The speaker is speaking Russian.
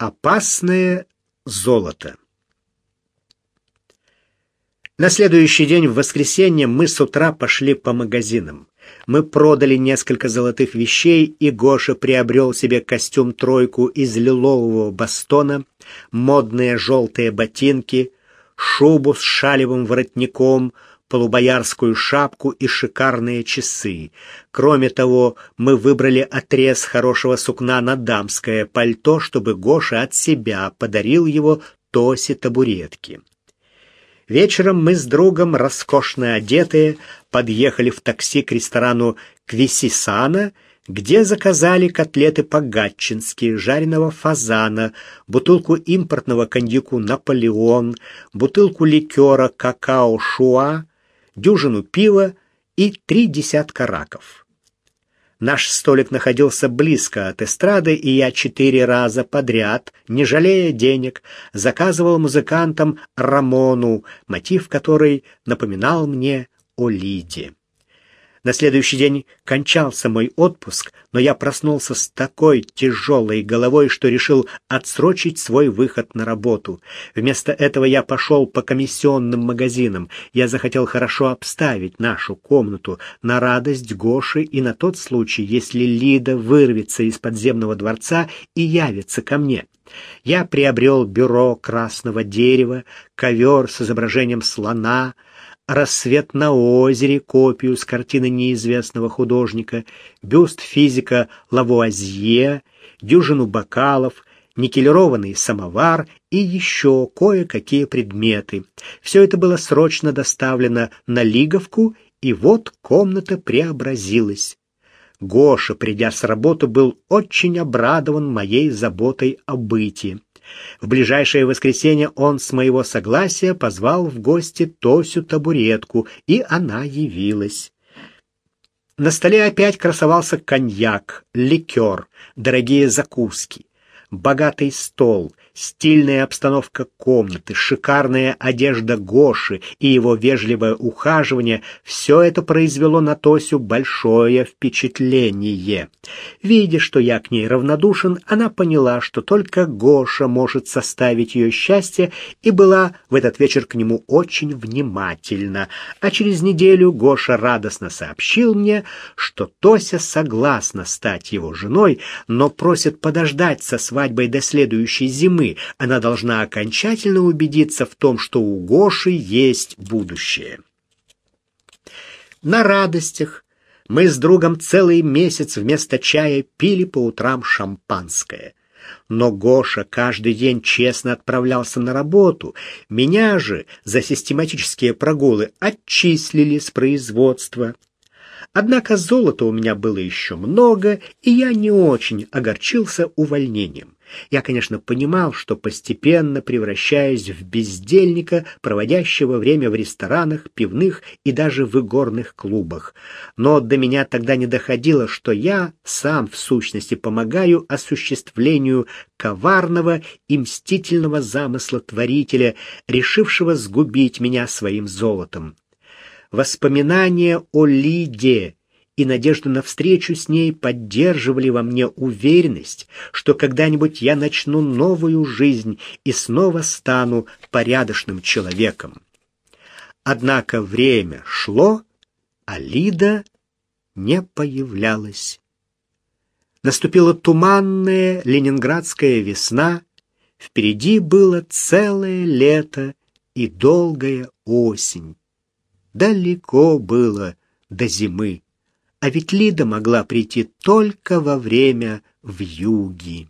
Опасное золото. На следующий день, в воскресенье, мы с утра пошли по магазинам. Мы продали несколько золотых вещей, и Гоша приобрел себе костюм-тройку из лилового бастона, модные желтые ботинки, шубу с шалевым воротником — полубоярскую шапку и шикарные часы. Кроме того, мы выбрали отрез хорошего сукна на дамское пальто, чтобы Гоша от себя подарил его Тосе табуретки. Вечером мы с другом, роскошно одетые, подъехали в такси к ресторану Квисисана, где заказали котлеты по-гатчински, жареного фазана, бутылку импортного коньяку «Наполеон», бутылку ликера «Какао-Шуа», дюжину пива и три десятка раков. Наш столик находился близко от эстрады, и я четыре раза подряд, не жалея денег, заказывал музыкантам Рамону, мотив которой напоминал мне о Лиде. На следующий день кончался мой отпуск, но я проснулся с такой тяжелой головой, что решил отсрочить свой выход на работу. Вместо этого я пошел по комиссионным магазинам. Я захотел хорошо обставить нашу комнату на радость Гоши и на тот случай, если Лида вырвется из подземного дворца и явится ко мне. Я приобрел бюро красного дерева, ковер с изображением слона — «Рассвет на озере», копию с картины неизвестного художника, бюст физика Лавуазье, дюжину бокалов, никелированный самовар и еще кое-какие предметы. Все это было срочно доставлено на Лиговку, и вот комната преобразилась. Гоша, придя с работы, был очень обрадован моей заботой о быте. В ближайшее воскресенье он с моего согласия позвал в гости Тосю табуретку, и она явилась. На столе опять красовался коньяк, ликер, дорогие закуски, богатый стол, Стильная обстановка комнаты, шикарная одежда Гоши и его вежливое ухаживание — все это произвело на Тосю большое впечатление. Видя, что я к ней равнодушен, она поняла, что только Гоша может составить ее счастье, и была в этот вечер к нему очень внимательна. А через неделю Гоша радостно сообщил мне, что Тося согласна стать его женой, но просит подождать со свадьбой до следующей зимы, зимы она должна окончательно убедиться в том, что у Гоши есть будущее. На радостях мы с другом целый месяц вместо чая пили по утрам шампанское. Но Гоша каждый день честно отправлялся на работу. Меня же за систематические прогулы отчислили с производства. Однако золота у меня было еще много, и я не очень огорчился увольнением. Я, конечно, понимал, что постепенно превращаюсь в бездельника, проводящего время в ресторанах, пивных и даже в игорных клубах. Но до меня тогда не доходило, что я сам в сущности помогаю осуществлению коварного и мстительного замысла творителя, решившего сгубить меня своим золотом. Воспоминания о Лиде и надежда на встречу с ней поддерживали во мне уверенность, что когда-нибудь я начну новую жизнь и снова стану порядочным человеком. Однако время шло, а Лида не появлялась. Наступила туманная ленинградская весна, впереди было целое лето и долгая осень. Далеко было до зимы. А ведь Лида могла прийти только во время вьюги.